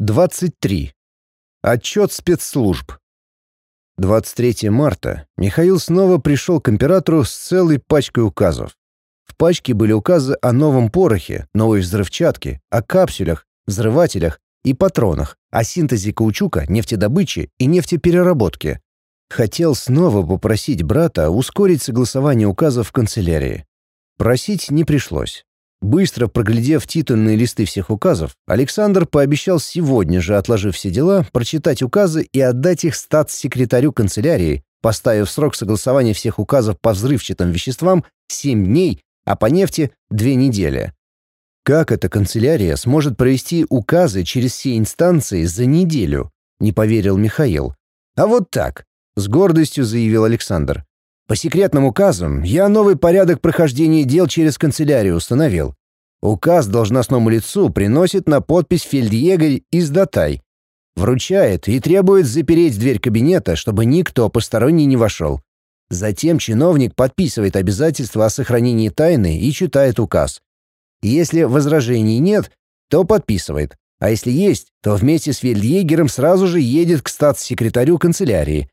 23. Отчет спецслужб. 23 марта Михаил снова пришел к императору с целой пачкой указов. В пачке были указы о новом порохе, новой взрывчатке, о капсулях, взрывателях и патронах, о синтезе каучука, нефтедобыче и нефтепереработке. Хотел снова попросить брата ускорить согласование указов в канцелярии. Просить не пришлось. Быстро проглядев титульные листы всех указов, Александр пообещал сегодня же, отложив все дела, прочитать указы и отдать их статс-секретарю канцелярии, поставив срок согласования всех указов по взрывчатым веществам 7 дней, а по нефти — 2 недели. Как эта канцелярия сможет провести указы через все инстанции за неделю? Не поверил Михаил. А вот так, с гордостью заявил Александр. По секретным указам я новый порядок прохождения дел через канцелярию установил. Указ должностному лицу приносит на подпись фельдъегерь из Датай. Вручает и требует запереть дверь кабинета, чтобы никто посторонний не вошел. Затем чиновник подписывает обязательство о сохранении тайны и читает указ. Если возражений нет, то подписывает. А если есть, то вместе с фельдъегером сразу же едет к статс-секретарю канцелярии.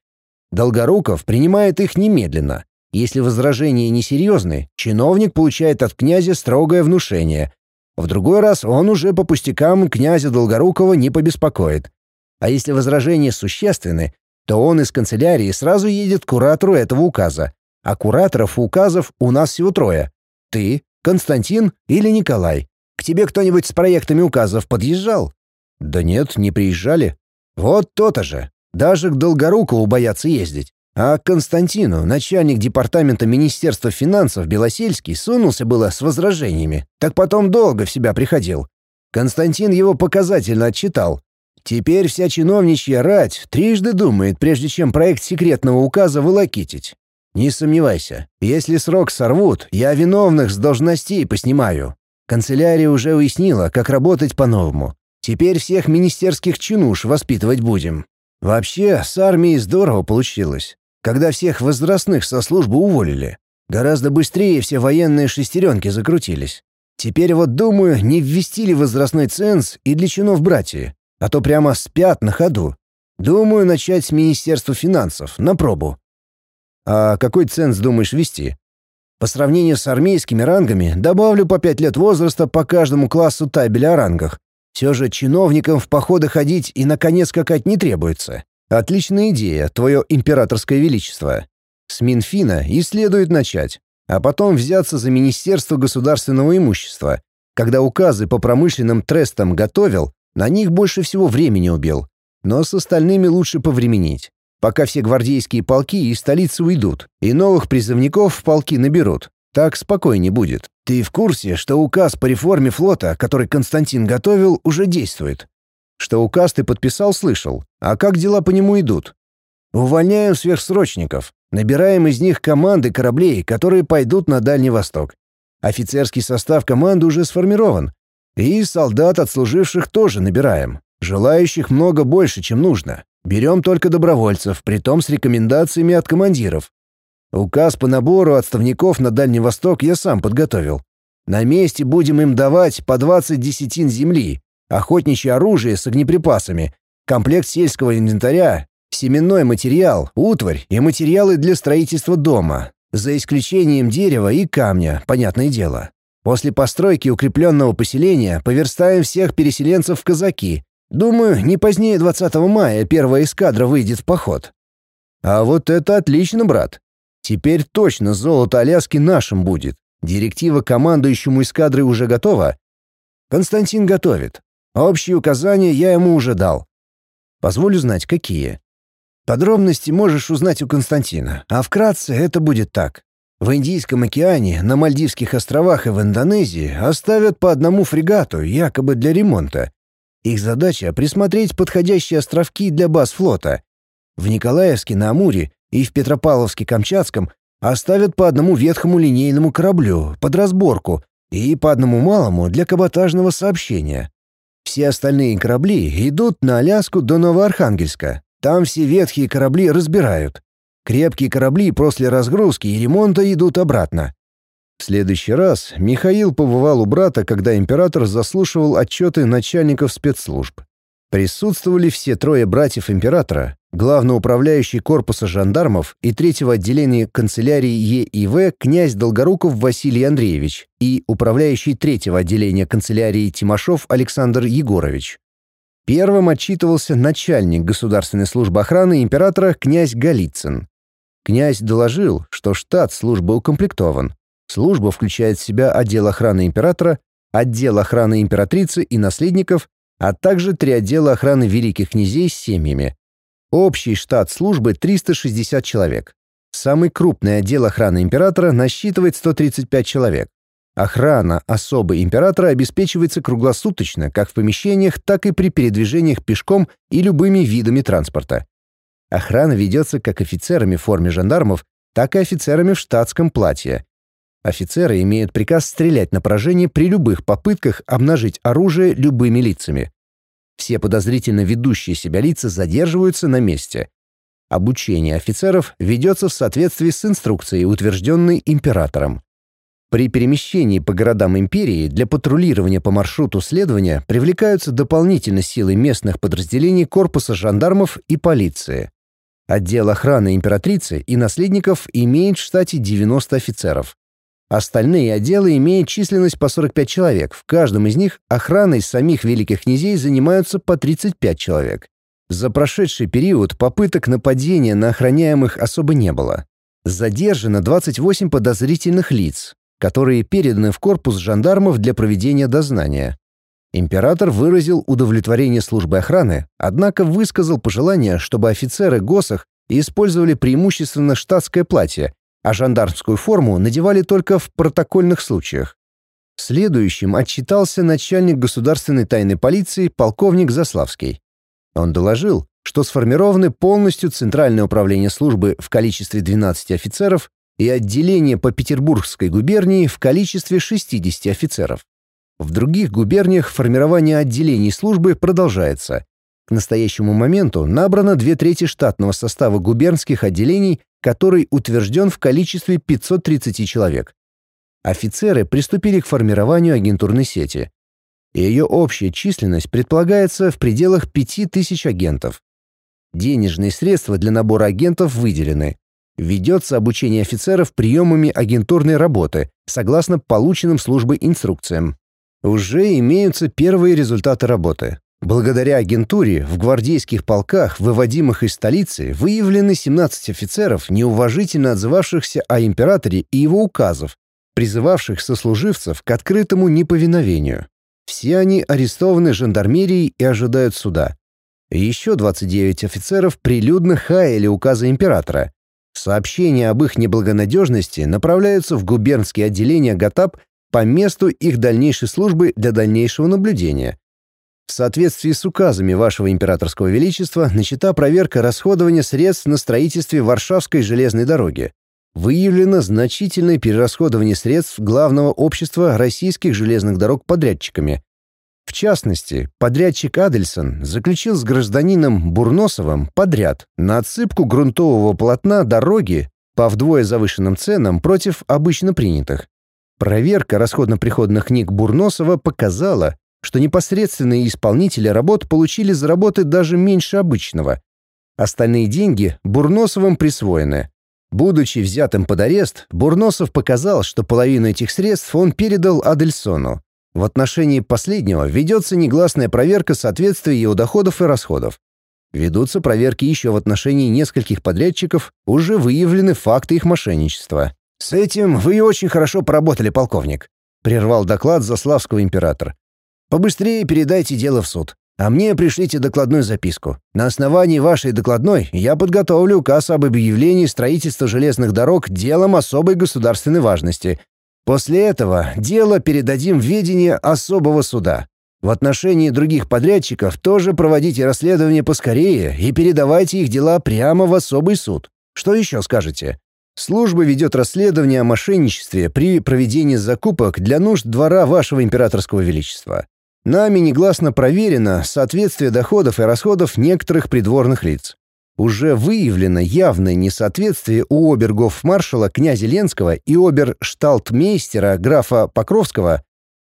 Долгоруков принимает их немедленно. Если возражения несерьезны, чиновник получает от князя строгое внушение. В другой раз он уже по пустякам князя Долгорукова не побеспокоит. А если возражения существенны, то он из канцелярии сразу едет к куратору этого указа. А кураторов указов у нас всего трое. Ты, Константин или Николай. К тебе кто-нибудь с проектами указов подъезжал? Да нет, не приезжали. Вот то-то же. Даже к Долгорукову боятся ездить. А к Константину, начальник департамента Министерства финансов Белосельский, сунулся было с возражениями. Так потом долго в себя приходил. Константин его показательно отчитал. Теперь вся чиновничья рать трижды думает, прежде чем проект секретного указа вылокитить. Не сомневайся, если срок сорвут, я виновных с должностей поснимаю. Канцелярия уже уяснила, как работать по-новому. Теперь всех министерских чинуш воспитывать будем. Вообще, с армией здорово получилось. Когда всех возрастных со службы уволили, гораздо быстрее все военные шестеренки закрутились. Теперь вот, думаю, не ввести ли возрастной ценз и для чинов братья, а то прямо спят на ходу. Думаю, начать с Министерства финансов, на пробу. А какой ценз думаешь ввести? По сравнению с армейскими рангами добавлю по пять лет возраста по каждому классу табеля о рангах, все же чиновникам в походы ходить и на коне скакать не требуется. Отличная идея, твое императорское величество. С Минфина и следует начать, а потом взяться за Министерство государственного имущества. Когда указы по промышленным трестам готовил, на них больше всего времени убил. Но с остальными лучше повременить. Пока все гвардейские полки из столицы уйдут, и новых призывников в полки наберут. Так спокойнее будет. Ты в курсе, что указ по реформе флота, который Константин готовил, уже действует? Что указ ты подписал, слышал. А как дела по нему идут? Увольняем сверхсрочников. Набираем из них команды кораблей, которые пойдут на Дальний Восток. Офицерский состав команды уже сформирован. И солдат, отслуживших, тоже набираем. Желающих много больше, чем нужно. Берем только добровольцев, притом с рекомендациями от командиров. Указ по набору отставников на Дальний Восток я сам подготовил. На месте будем им давать по 20 десятин земли, охотничье оружие с огнеприпасами, комплект сельского инвентаря, семенной материал, утварь и материалы для строительства дома, за исключением дерева и камня, понятное дело. После постройки укрепленного поселения поверстаем всех переселенцев в казаки. Думаю, не позднее 20 мая первая эскадра выйдет в поход. А вот это отлично, брат. Теперь точно золото Аляски нашим будет. Директива командующему эскадрой уже готова? Константин готовит. Общие указания я ему уже дал. Позволю знать, какие. Подробности можешь узнать у Константина, а вкратце это будет так. В Индийском океане, на Мальдивских островах и в Индонезии оставят по одному фрегату, якобы для ремонта. Их задача — присмотреть подходящие островки для баз флота. В Николаевске на Амуре и в Петропавловске-Камчатском оставят по одному ветхому линейному кораблю под разборку и по одному малому для каботажного сообщения. Все остальные корабли идут на Аляску до Новоархангельска. Там все ветхие корабли разбирают. Крепкие корабли после разгрузки и ремонта идут обратно. В следующий раз Михаил побывал у брата, когда император заслушивал отчеты начальников спецслужб. Присутствовали все трое братьев императора, главноуправляющий корпуса жандармов и третьего отделения канцелярии ЕИВ князь Долгоруков Василий Андреевич и управляющий третьего отделения канцелярии Тимошов Александр Егорович. Первым отчитывался начальник государственной службы охраны императора князь Голицын. Князь доложил, что штат службы укомплектован. Служба включает в себя отдел охраны императора, отдел охраны императрицы и наследников, а также три отдела охраны великих князей с семьями. Общий штат службы 360 человек. Самый крупный отдел охраны императора насчитывает 135 человек. Охрана особы императора обеспечивается круглосуточно как в помещениях, так и при передвижениях пешком и любыми видами транспорта. Охрана ведется как офицерами в форме жандармов, так и офицерами в штатском платье. Офицеры имеют приказ стрелять на поражение при любых попытках обнажить оружие любыми лицами. Все подозрительно ведущие себя лица задерживаются на месте. Обучение офицеров ведется в соответствии с инструкцией, утвержденной императором. При перемещении по городам империи для патрулирования по маршруту следования привлекаются дополнительно силы местных подразделений корпуса жандармов и полиции. Отдел охраны императрицы и наследников имеет в штате 90 офицеров. Остальные отделы имеют численность по 45 человек. В каждом из них охраной самих великих князей занимаются по 35 человек. За прошедший период попыток нападения на охраняемых особо не было. Задержано 28 подозрительных лиц, которые переданы в корпус жандармов для проведения дознания. Император выразил удовлетворение службы охраны, однако высказал пожелание, чтобы офицеры ГОСах использовали преимущественно штатское платье а жандармскую форму надевали только в протокольных случаях. Следующим отчитался начальник государственной тайной полиции полковник Заславский. Он доложил, что сформированы полностью Центральное управление службы в количестве 12 офицеров и отделение по Петербургской губернии в количестве 60 офицеров. В других губерниях формирование отделений службы продолжается. К настоящему моменту набрано две трети штатного состава губернских отделений который утвержден в количестве 530 человек. Офицеры приступили к формированию агентурной сети. Ее общая численность предполагается в пределах 5000 агентов. Денежные средства для набора агентов выделены. Ведется обучение офицеров приемами агентурной работы, согласно полученным службой инструкциям. Уже имеются первые результаты работы. Благодаря агентуре в гвардейских полках, выводимых из столицы, выявлены 17 офицеров, неуважительно отзывавшихся о императоре и его указов, призывавших сослуживцев к открытому неповиновению. Все они арестованы жандармерией и ожидают суда. Еще 29 офицеров прилюдно хаяли указы императора. Сообщения об их неблагонадежности направляются в губернские отделения ГАТАП по месту их дальнейшей службы для дальнейшего наблюдения. В соответствии с указами Вашего Императорского Величества начата проверка расходования средств на строительстве Варшавской железной дороги. Выявлено значительное перерасходование средств главного общества российских железных дорог подрядчиками. В частности, подрядчик Адельсон заключил с гражданином Бурносовым подряд на отсыпку грунтового полотна дороги по вдвое завышенным ценам против обычно принятых. Проверка расходно-приходных книг Бурносова показала, что непосредственные исполнители работ получили за работы даже меньше обычного. Остальные деньги Бурносовым присвоены. Будучи взятым под арест, Бурносов показал, что половину этих средств он передал Адельсону. В отношении последнего ведется негласная проверка соответствия его доходов и расходов. Ведутся проверки еще в отношении нескольких подрядчиков, уже выявлены факты их мошенничества. «С этим вы очень хорошо поработали, полковник», — прервал доклад Заславского император. Побыстрее передайте дело в суд. А мне пришлите докладную записку. На основании вашей докладной я подготовлю указ об объявлении строительства железных дорог делом особой государственной важности. После этого дело передадим в ведение особого суда. В отношении других подрядчиков тоже проводите расследование поскорее и передавайте их дела прямо в особый суд. Что еще скажете? Служба ведет расследование о мошенничестве при проведении закупок для нужд двора вашего императорского величества. Нами негласно проверено соответствие доходов и расходов некоторых придворных лиц. Уже выявлено явное несоответствие у обергов-маршала князя Ленского и обершталтмейстера графа Покровского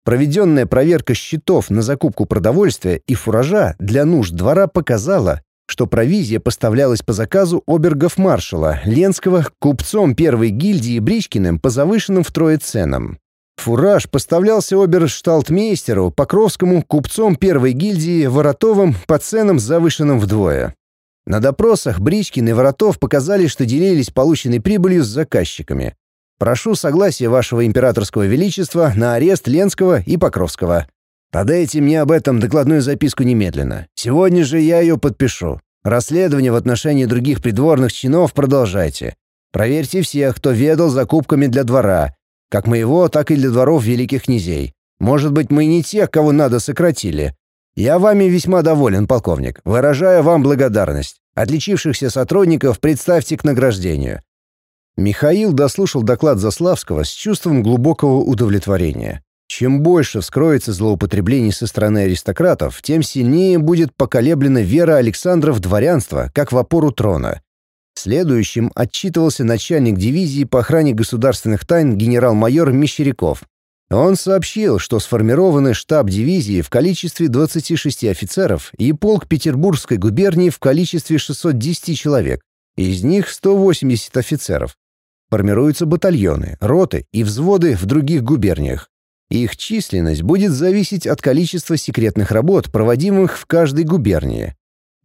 Проведенная проверка счетов на закупку продовольствия и фуража для нужд двора показала, что провизия поставлялась по заказу обергов-маршала Ленского купцом первой гильдии Бричкиным по завышенным втрое ценам. Фураж поставлялся обершталтмейстеру Покровскому купцом первой гильдии Воротовым по ценам завышенным вдвое. На допросах Бричкин и Воротов показали, что делились полученной прибылью с заказчиками. Прошу согласия вашего императорского величества на арест Ленского и Покровского. Подайте мне об этом докладную записку немедленно. Сегодня же я ее подпишу. Расследование в отношении других придворных чинов продолжайте. Проверьте всех, кто ведал закупками для двора, как моего, так и для дворов великих князей. Может быть, мы не тех, кого надо сократили. Я вами весьма доволен, полковник. Выражаю вам благодарность. Отличившихся сотрудников представьте к награждению. Михаил дослушал доклад Заславского с чувством глубокого удовлетворения. Чем больше вскроется злоупотреблений со стороны аристократов, тем сильнее будет поколеблена вера Александра в дворянство, как в опору трона. Следующим отчитывался начальник дивизии по охране государственных тайн генерал-майор Мещеряков. Он сообщил, что сформированы штаб дивизии в количестве 26 офицеров и полк Петербургской губернии в количестве 610 человек, из них 180 офицеров. Формируются батальоны, роты и взводы в других губерниях. Их численность будет зависеть от количества секретных работ, проводимых в каждой губернии.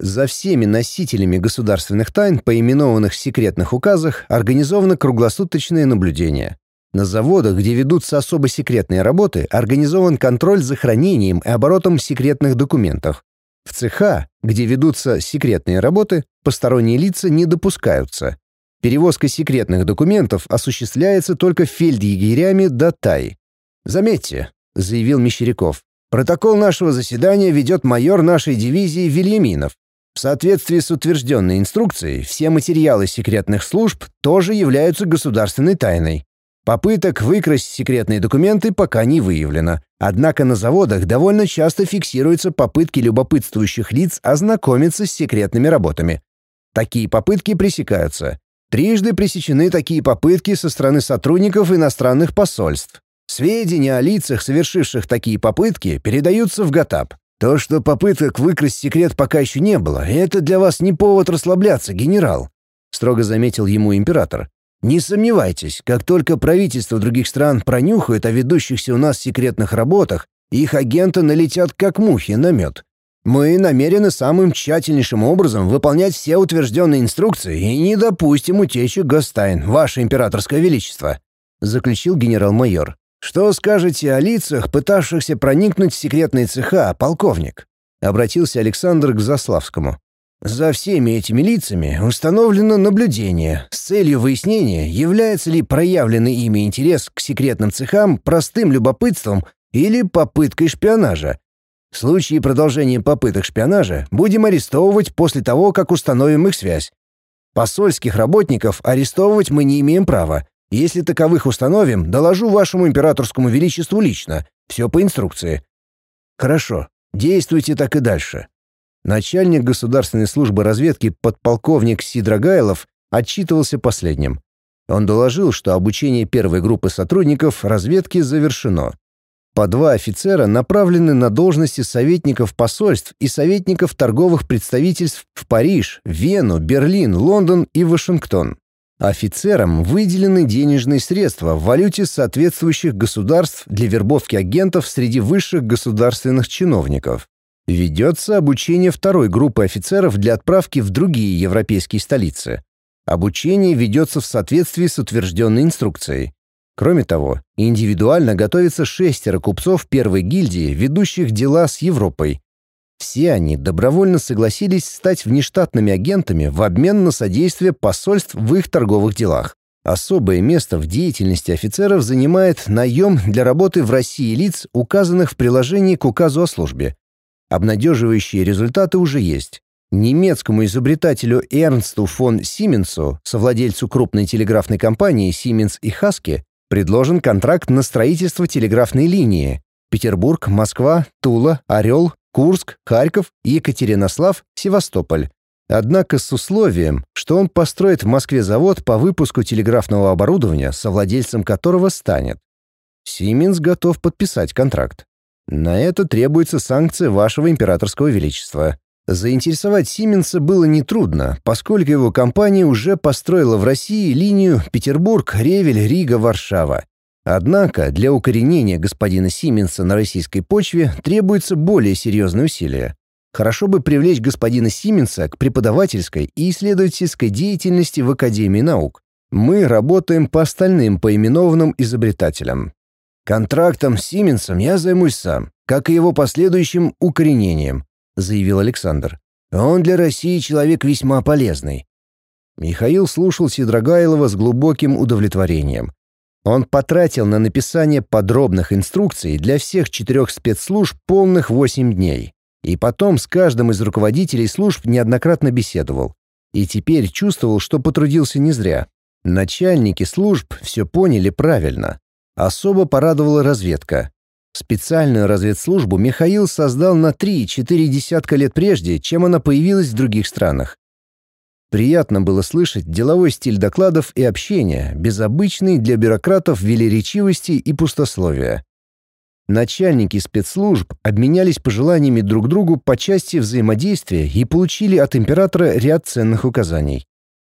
За всеми носителями государственных тайн, поименованных в секретных указах, организовано круглосуточное наблюдение. На заводах, где ведутся особо секретные работы, организован контроль за хранением и оборотом секретных документов. В цеха, где ведутся секретные работы, посторонние лица не допускаются. Перевозка секретных документов осуществляется только фельдъегерями до тай. «Заметьте», — заявил Мещеряков, «протокол нашего заседания ведет майор нашей дивизии Вильяминов. В соответствии с утвержденной инструкцией, все материалы секретных служб тоже являются государственной тайной. Попыток выкрасть секретные документы пока не выявлено. Однако на заводах довольно часто фиксируются попытки любопытствующих лиц ознакомиться с секретными работами. Такие попытки пресекаются. Трижды пресечены такие попытки со стороны сотрудников иностранных посольств. Сведения о лицах, совершивших такие попытки, передаются в ГАТАП. То, что попыток выкрасть секрет пока еще не было, это для вас не повод расслабляться, генерал», — строго заметил ему император. «Не сомневайтесь, как только правительства других стран пронюхают о ведущихся у нас секретных работах, их агенты налетят как мухи на мед. Мы намерены самым тщательнейшим образом выполнять все утвержденные инструкции и не допустим утечек Гостайн, ваше императорское величество», — заключил генерал-майор. «Что скажете о лицах, пытавшихся проникнуть в секретные цеха, полковник?» — обратился Александр к Заславскому. «За всеми этими лицами установлено наблюдение с целью выяснения, является ли проявленный ими интерес к секретным цехам простым любопытством или попыткой шпионажа, в случае продолжения попыток шпионажа будем арестовывать после того, как установим их связь. Посольских работников арестовывать мы не имеем права. Если таковых установим, доложу вашему императорскому величеству лично. Все по инструкции. Хорошо, действуйте так и дальше. Начальник государственной службы разведки подполковник Сидрогайлов отчитывался последним. Он доложил, что обучение первой группы сотрудников разведки завершено. По два офицера направлены на должности советников посольств и советников торговых представительств в Париж, Вену, Берлин, Лондон и Вашингтон. Офицерам выделены денежные средства в валюте соответствующих государств для вербовки агентов среди высших государственных чиновников. Ведется обучение второй группы офицеров для отправки в другие европейские столицы. Обучение ведется в соответствии с утвержденной инструкцией. Кроме того, индивидуально готовится шестеро купцов первой гильдии, ведущих дела с Европой. Все они добровольно согласились стать внештатными агентами в обмен на содействие посольств в их торговых делах. Особое место в деятельности офицеров занимает наем для работы в России лиц, указанных в приложении к указу о службе. Обнадеживающие результаты уже есть. Немецкому изобретателю Эрнсту фон Сименсу, совладельцу крупной телеграфной компании Siemens и Хаски, Предложен контракт на строительство телеграфной линии Петербург, Москва, Тула, Орел, Курск, Харьков, Екатеринослав, Севастополь. Однако с условием, что он построит в Москве завод по выпуску телеграфного оборудования, совладельцем которого станет. Сименс готов подписать контракт. На это требуется санкция вашего императорского величества. Заинтересовать Сименса было нетрудно, поскольку его компания уже построила в России линию Петербург, Ревель, Рига, Варшава. Однако для укоренения господина Сименса на российской почве требуется более серьезные усилия. Хорошо бы привлечь господина Сименса к преподавательской и исследовательской деятельности в Академии наук. Мы работаем по остальным поименованным изобретателям. Контрактом с Сименсом я займусь сам, как и его последующим укоренением, заявил Александр. Он для России человек весьма полезный. Михаил слушал Сидрогайлова с глубоким удовлетворением. Он потратил на написание подробных инструкций для всех четырех спецслужб полных восемь дней. И потом с каждым из руководителей служб неоднократно беседовал. И теперь чувствовал, что потрудился не зря. Начальники служб все поняли правильно. Особо порадовала разведка. Специальную разведслужбу Михаил создал на 3-4 десятка лет прежде, чем она появилась в других странах. Приятно было слышать деловой стиль докладов и общения, безобычный для бюрократов велеречивости и пустословия. Начальники спецслужб обменялись пожеланиями друг другу по части взаимодействия и получили от императора ряд ценных указаний.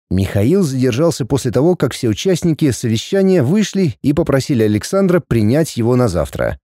Михаил задержался после того, как все участники совещания вышли и попросили Александра принять его на завтра.